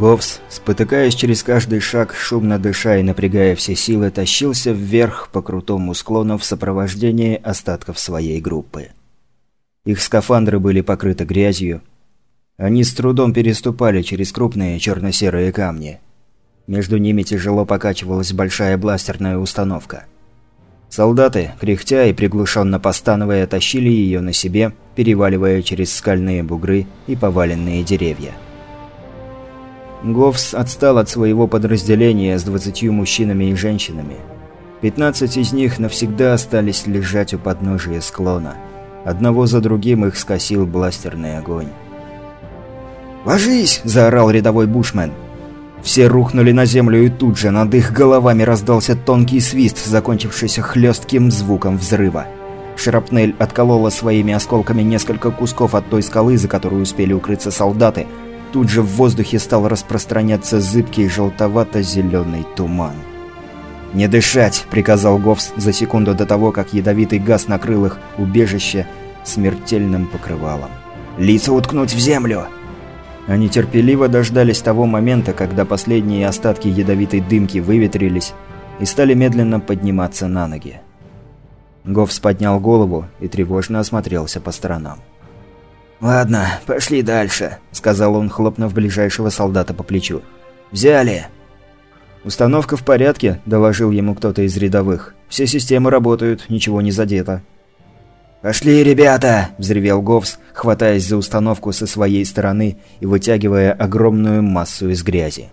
Говс, спотыкаясь через каждый шаг, шумно дыша и напрягая все силы, тащился вверх по крутому склону в сопровождении остатков своей группы. Их скафандры были покрыты грязью. Они с трудом переступали через крупные черно-серые камни. Между ними тяжело покачивалась большая бластерная установка. Солдаты, кряхтя и приглушенно постановая, тащили ее на себе, переваливая через скальные бугры и поваленные деревья. Говс отстал от своего подразделения с двадцатью мужчинами и женщинами. Пятнадцать из них навсегда остались лежать у подножия склона. Одного за другим их скосил бластерный огонь. «Ложись!» – заорал рядовой бушмен. Все рухнули на землю, и тут же над их головами раздался тонкий свист, закончившийся хлестким звуком взрыва. Шрапнель отколола своими осколками несколько кусков от той скалы, за которую успели укрыться солдаты, Тут же в воздухе стал распространяться зыбкий желтовато-зеленый туман. «Не дышать!» – приказал Говс за секунду до того, как ядовитый газ накрыл их убежище смертельным покрывалом. «Лица уткнуть в землю!» Они терпеливо дождались того момента, когда последние остатки ядовитой дымки выветрились и стали медленно подниматься на ноги. Говс поднял голову и тревожно осмотрелся по сторонам. «Ладно, пошли дальше», — сказал он, хлопнув ближайшего солдата по плечу. «Взяли!» «Установка в порядке», — доложил ему кто-то из рядовых. «Все системы работают, ничего не задето». «Пошли, ребята!» – взревел Говс, хватаясь за установку со своей стороны и вытягивая огромную массу из грязи.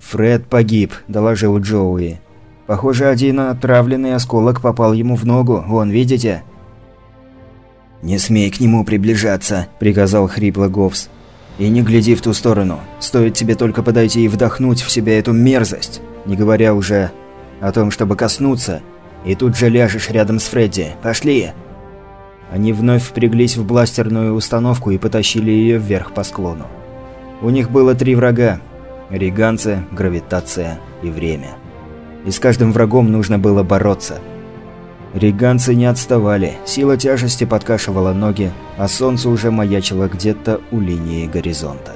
«Фред погиб», – доложил Джоуи. «Похоже, один отравленный осколок попал ему в ногу, вон, видите?» «Не смей к нему приближаться», – приказал хрипло Говс. «И не гляди в ту сторону. Стоит тебе только подойти и вдохнуть в себя эту мерзость, не говоря уже о том, чтобы коснуться, и тут же ляжешь рядом с Фредди. Пошли!» Они вновь впряглись в бластерную установку и потащили ее вверх по склону. У них было три врага – риганцы, гравитация и время. И с каждым врагом нужно было бороться – Риганцы не отставали, сила тяжести подкашивала ноги, а солнце уже маячило где-то у линии горизонта.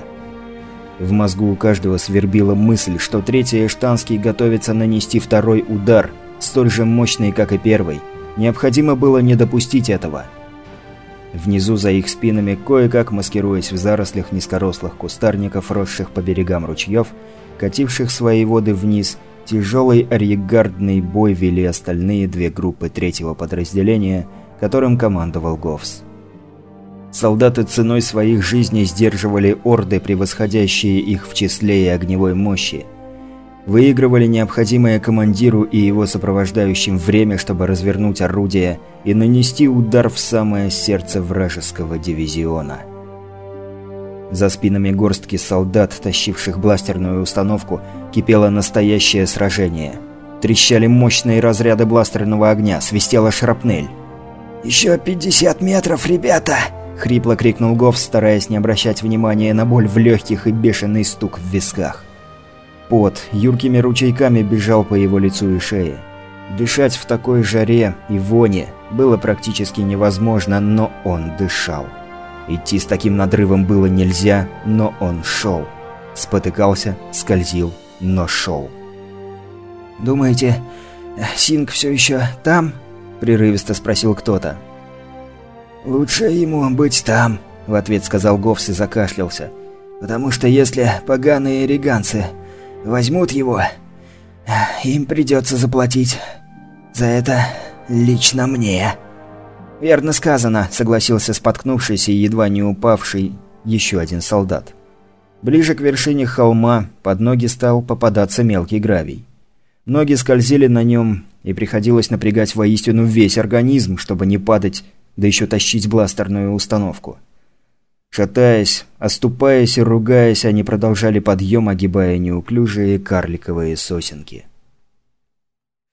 В мозгу у каждого свербила мысль, что третий Эштанский готовится нанести второй удар, столь же мощный, как и первый. Необходимо было не допустить этого. Внизу за их спинами, кое-как маскируясь в зарослях низкорослых кустарников, росших по берегам ручьев, кативших свои воды вниз – Тяжелый арьегардный бой вели остальные две группы третьего подразделения, которым командовал Говс. Солдаты ценой своих жизней сдерживали орды, превосходящие их в числе и огневой мощи. Выигрывали необходимое командиру и его сопровождающим время, чтобы развернуть орудие и нанести удар в самое сердце вражеского дивизиона – за спинами горстки солдат, тащивших бластерную установку, кипело настоящее сражение. Трещали мощные разряды бластерного огня, свистела шрапнель. «Еще 50 метров, ребята!» – хрипло крикнул Гоф, стараясь не обращать внимания на боль в легких и бешеный стук в висках. Пот юркими ручейками бежал по его лицу и шее. Дышать в такой жаре и воне было практически невозможно, но он дышал. Идти с таким надрывом было нельзя, но он шел. Спотыкался, скользил, но шел. «Думаете, Синг все еще там?» – прерывисто спросил кто-то. «Лучше ему быть там», – в ответ сказал Говс и закашлялся. «Потому что если поганые реганцы возьмут его, им придется заплатить за это лично мне». «Верно сказано», — согласился споткнувшийся и едва не упавший еще один солдат. Ближе к вершине холма под ноги стал попадаться мелкий гравий. Ноги скользили на нем, и приходилось напрягать воистину весь организм, чтобы не падать, да еще тащить бластерную установку. Шатаясь, оступаясь и ругаясь, они продолжали подъем, огибая неуклюжие карликовые сосенки.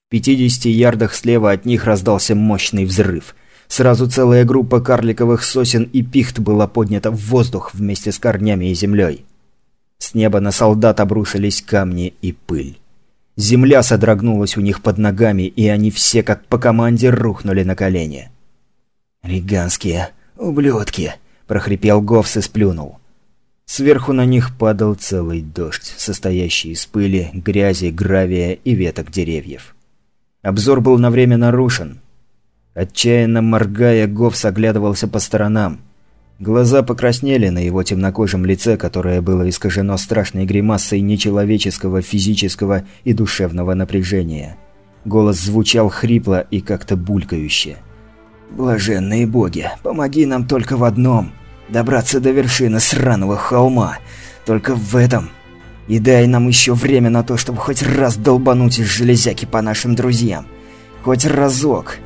В 50 ярдах слева от них раздался мощный взрыв – Сразу целая группа карликовых сосен и пихт была поднята в воздух вместе с корнями и землей. С неба на солдат обрушились камни и пыль. Земля содрогнулась у них под ногами, и они все, как по команде, рухнули на колени. «Риганские ублюдки!» – прохрипел Говс и сплюнул. Сверху на них падал целый дождь, состоящий из пыли, грязи, гравия и веток деревьев. Обзор был на время нарушен. Отчаянно моргая, Говс оглядывался по сторонам. Глаза покраснели на его темнокожем лице, которое было искажено страшной гримасой нечеловеческого физического и душевного напряжения. Голос звучал хрипло и как-то булькающе. «Блаженные боги, помоги нам только в одном – добраться до вершины сраного холма. Только в этом. И дай нам еще время на то, чтобы хоть раз долбануть из железяки по нашим друзьям. Хоть разок.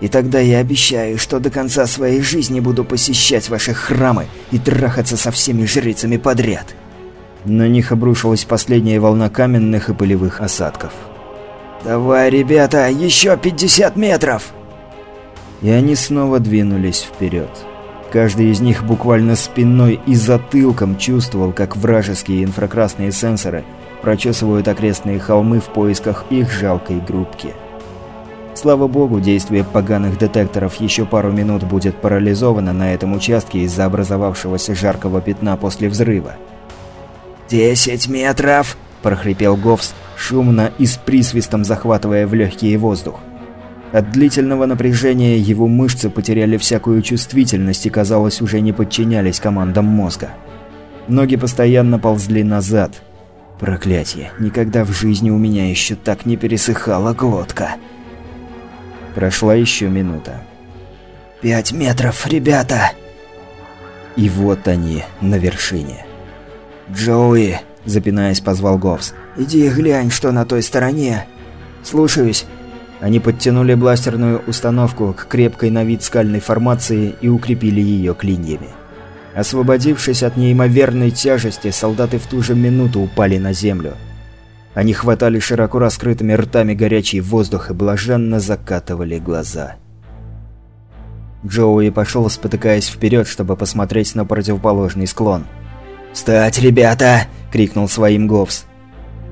И тогда я обещаю, что до конца своей жизни буду посещать ваши храмы и трахаться со всеми жрицами подряд». На них обрушилась последняя волна каменных и пылевых осадков. «Давай, ребята, еще 50 метров!» И они снова двинулись вперед. Каждый из них буквально спиной и затылком чувствовал, как вражеские инфракрасные сенсоры прочесывают окрестные холмы в поисках их жалкой группки. Слава богу, действие поганых детекторов еще пару минут будет парализовано на этом участке из-за образовавшегося жаркого пятна после взрыва. «Десять метров!» – прохрипел Говс, шумно и с присвистом захватывая в легкие воздух. От длительного напряжения его мышцы потеряли всякую чувствительность и, казалось, уже не подчинялись командам мозга. Ноги постоянно ползли назад. Проклятие, никогда в жизни у меня еще так не пересыхала глотка. Прошла еще минута. «Пять метров, ребята!» И вот они, на вершине. «Джоуи!» – запинаясь, позвал Говс. «Иди глянь, что на той стороне!» «Слушаюсь!» Они подтянули бластерную установку к крепкой на вид скальной формации и укрепили ее клиньями. Освободившись от неимоверной тяжести, солдаты в ту же минуту упали на землю – они хватали широко раскрытыми ртами горячий воздух и блаженно закатывали глаза. Джоуи пошел, спотыкаясь вперед, чтобы посмотреть на противоположный склон. «Встать, ребята!» – крикнул своим Говс.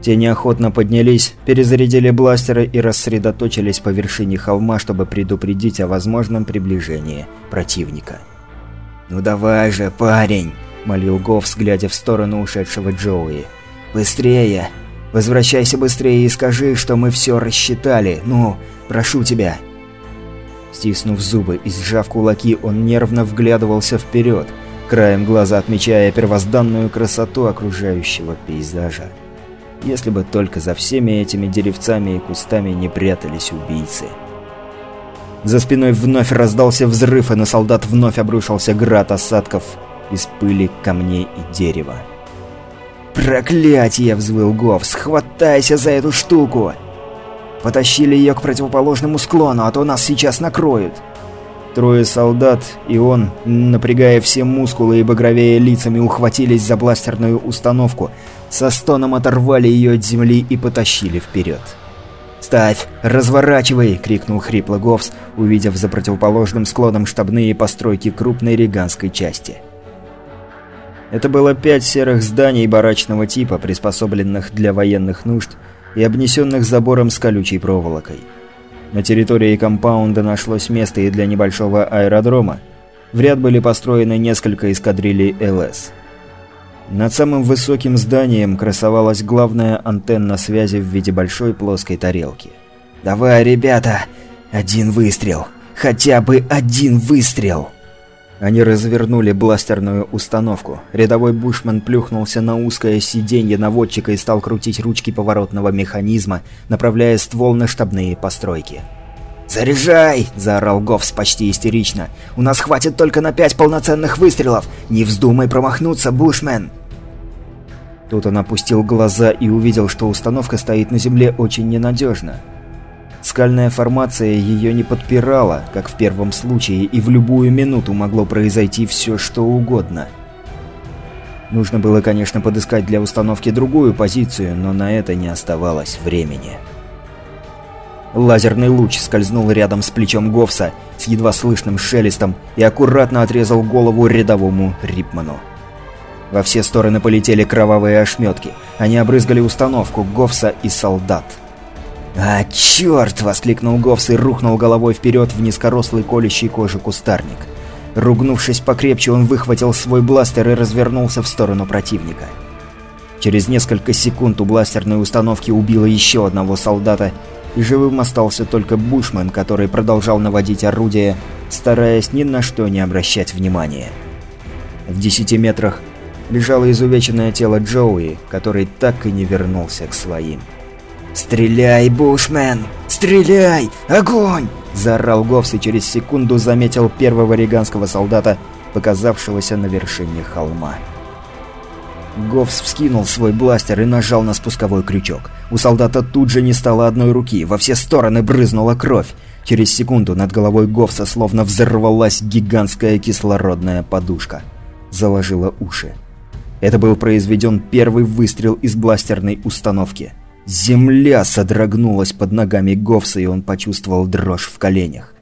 Те неохотно поднялись, перезарядили бластеры и рассредоточились по вершине холма, чтобы предупредить о возможном приближении противника. «Ну давай же, парень!» – молил Говс, глядя в сторону ушедшего Джоуи. «Быстрее! Возвращайся быстрее и скажи, что мы все рассчитали. Ну, прошу тебя». Стиснув зубы и сжав кулаки, он нервно вглядывался вперед, краем глаза отмечая первозданную красоту окружающего пейзажа. Если бы только за всеми этими деревцами и кустами не прятались убийцы. За спиной вновь раздался взрыв, и на солдат вновь обрушился град осадков из пыли, камней и дерева. «Проклятие!» – взвыл Гов. «Схватайся за эту штуку!» «Потащили ее к противоположному склону, а то нас сейчас накроют!» Трое солдат и он, напрягая все мускулы и багровее лицами, ухватились за бластерную установку, со стоном оторвали ее от земли и потащили вперед. «Ставь! Разворачивай!» – крикнул хрипло Говс, увидев за противоположным склоном штабные постройки крупной риганской части. Это было пять серых зданий барачного типа, приспособленных для военных нужд и обнесенных забором с колючей проволокой. На территории компаунда нашлось место и для небольшого аэродрома. В ряд были построены несколько эскадрилей ЛС. Над самым высоким зданием красовалась главная антенна связи в виде большой плоской тарелки. «Давай, ребята! Один выстрел! Хотя бы один выстрел!» Они развернули бластерную установку. Рядовой бушман плюхнулся на узкое сиденье наводчика и стал крутить ручки поворотного механизма, направляя ствол на штабные постройки. «Заряжай!» – заорал Говс почти истерично. «У нас хватит только на пять полноценных выстрелов! Не вздумай промахнуться, бушмен!» Тут он опустил глаза и увидел, что установка стоит на земле очень ненадежно. Скальная формация ее не подпирала, как в первом случае, и в любую минуту могло произойти все, что угодно. Нужно было, конечно, подыскать для установки другую позицию, но на это не оставалось времени. Лазерный луч скользнул рядом с плечом Говса с едва слышным шелестом и аккуратно отрезал голову рядовому Рипману. Во все стороны полетели кровавые ошметки. Они обрызгали установку Говса и солдат. «А, черт!» – воскликнул Говс и рухнул головой вперед в низкорослый колющий кожи кустарник. Ругнувшись покрепче, он выхватил свой бластер и развернулся в сторону противника. Через несколько секунд у бластерной установки убило еще одного солдата, и живым остался только Бушман, который продолжал наводить орудие, стараясь ни на что не обращать внимания. В десяти метрах лежало изувеченное тело Джоуи, который так и не вернулся к своим. «Стреляй, Бушмен! Стреляй! Огонь!» – заорал Говс и через секунду заметил первого риганского солдата, показавшегося на вершине холма. Говс вскинул свой бластер и нажал на спусковой крючок. У солдата тут же не стало одной руки, во все стороны брызнула кровь. Через секунду над головой Говса словно взорвалась гигантская кислородная подушка. Заложила уши. Это был произведен первый выстрел из бластерной установки. Земля содрогнулась под ногами Говса, и он почувствовал дрожь в коленях.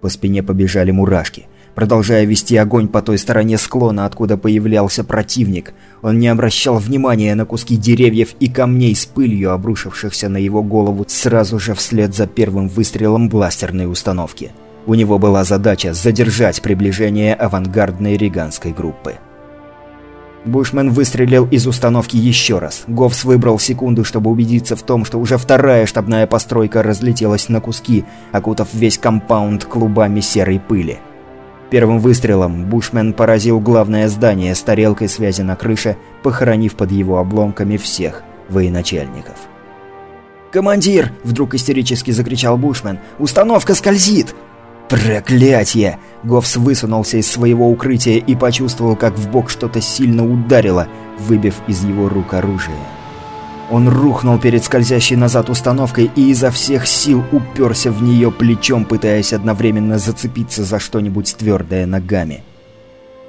По спине побежали мурашки. Продолжая вести огонь по той стороне склона, откуда появлялся противник, он не обращал внимания на куски деревьев и камней с пылью, обрушившихся на его голову сразу же вслед за первым выстрелом бластерной установки. У него была задача задержать приближение авангардной риганской группы. Бушмен выстрелил из установки еще раз. Говс выбрал секунду, чтобы убедиться в том, что уже вторая штабная постройка разлетелась на куски, окутав весь компаунд клубами серой пыли. Первым выстрелом Бушмен поразил главное здание с тарелкой связи на крыше, похоронив под его обломками всех военачальников. «Командир!» – вдруг истерически закричал Бушмен. «Установка скользит!» «Проклятье!» Говс высунулся из своего укрытия и почувствовал, как в бок что-то сильно ударило, выбив из его рук оружие. Он рухнул перед скользящей назад установкой и изо всех сил уперся в нее плечом, пытаясь одновременно зацепиться за что-нибудь твердое ногами.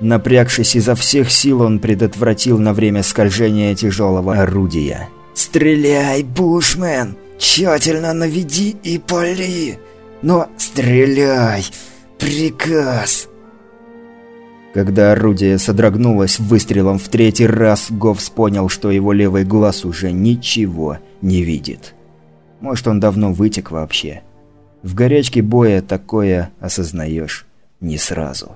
Напрягшись изо всех сил, он предотвратил на время скольжения тяжелого орудия. «Стреляй, Бушмен! Тщательно наведи и пали! Но стреляй! Приказ!» Когда орудие содрогнулось выстрелом в третий раз, Говс понял, что его левый глаз уже ничего не видит. Может, он давно вытек вообще. В горячке боя такое осознаешь не сразу.